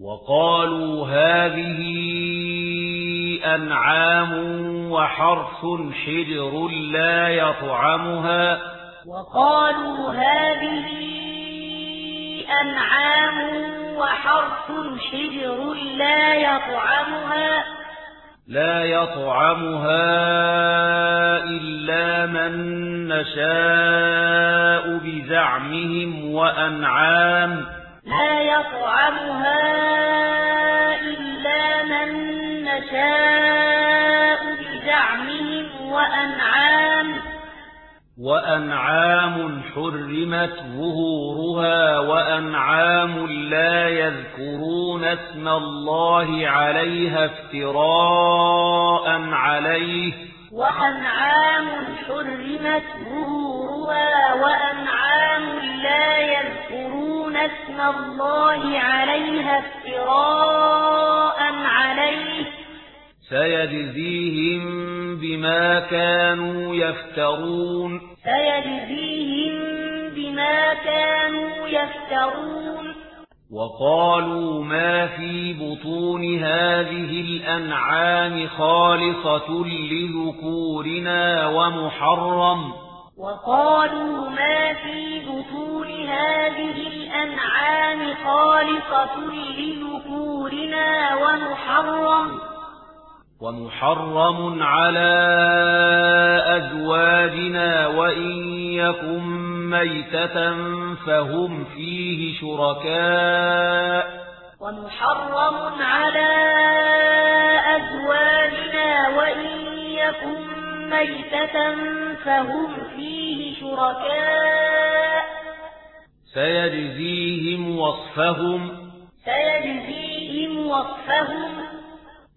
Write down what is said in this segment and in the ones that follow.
وقالوا هذه أنعام وحرث حجر لا يطعمها. وقالوا هذه أنعام وحرث حجر لا يطعمها. لا يطعمها إلا من نشاء بزعمهم وأنعام لا يطعمها إلا من نشاء بزعمهم وأنعام. وأنعام حرمت ظهورها وأنعام لا يذكرون اسم الله عليها افتراء عليه. وأنعام حرمت ظهورها وأنعام لا يذكرون اسم الله عليها افتراء عليه. سيجزيهم بما كانوا يفترون. سيجزيهم بما كانوا يفترون. وقالوا ما في بطون هذه الأنعام خالصة لذكورنا ومحرم. وقالوا ما في بطون هذه الأنعام خالصة لذكورنا ومحرم ومحرم على أزواجنا وإن يكن ميتة فهم فيه شركاء ومحرم على أزواجنا وإن يكن ميتة فهم فيه شركاء سيجزيهم وصفهم سيجزيهم وصفهم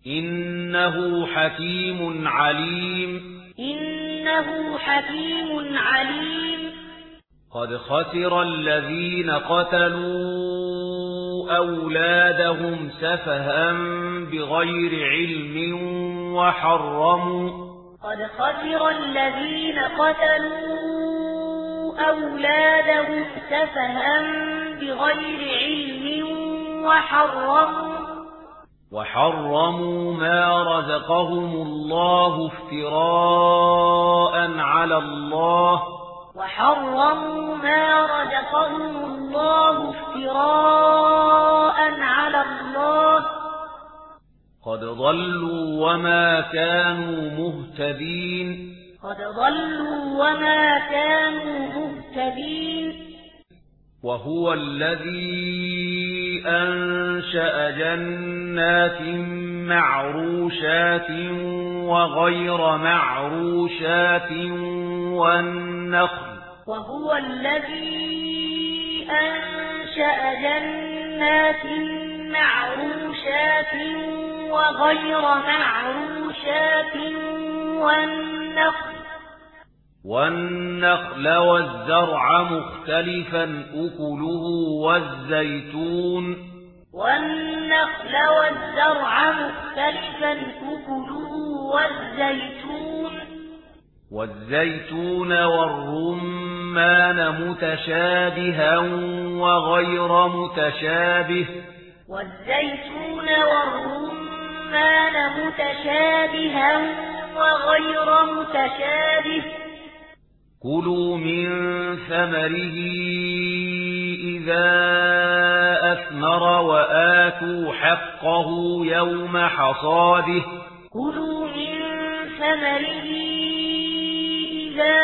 إنه حكيم عليم. إنه حكيم عليم. قد خسر الذين قتلوا أولادهم سفها بغير علم وحرموا. قد خسر الذين قتلوا أولادهم سفها بغير علم وحرموا وحرموا ما رزقهم الله افتراء على الله. وحرموا ما رزقهم الله افتراء على الله. قد ضلوا وما كانوا مهتدين. قد ضلوا وما كانوا مهتدين. وهو الذي أنشأ جنات معروشات وغير معروشات والنخل. وهو الذي أنشأ جنات معروشات وغير معروشات والنخل. والنخل والزرع مختلفا أكله والزيتون والنخل والزرع مختلفا أكله والزيتون والزيتون والرمان متشابها وغير متشابه والزيتون والرمان متشابها وغير متشابه كلوا من ثمره إذا أثمر وآتوا حقه يوم حصاده. كلوا من ثمره إذا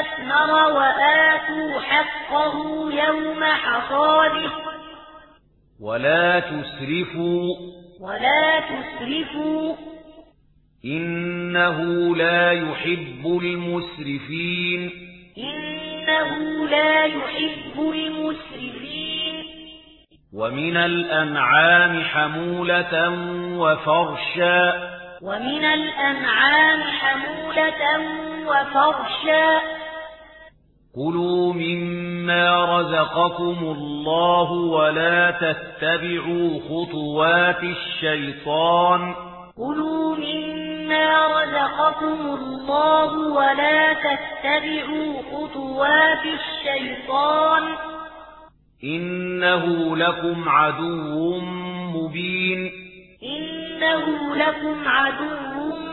أثمر وآتوا حقه يوم حصاده. ولا تسرفوا. ولا تسرفوا. إنه لا يحب المسرفين. إنه لا يحب المسرفين. ومن الأنعام حمولة وفرشا. ومن الأنعام حمولة وفرشا. كلوا مما رزقكم الله ولا تتبعوا خطوات الشيطان. كلوا رزقكم الله ولا تتبعوا خطوات الشيطان إنه لكم عدو مبين إنه لكم عدو مبين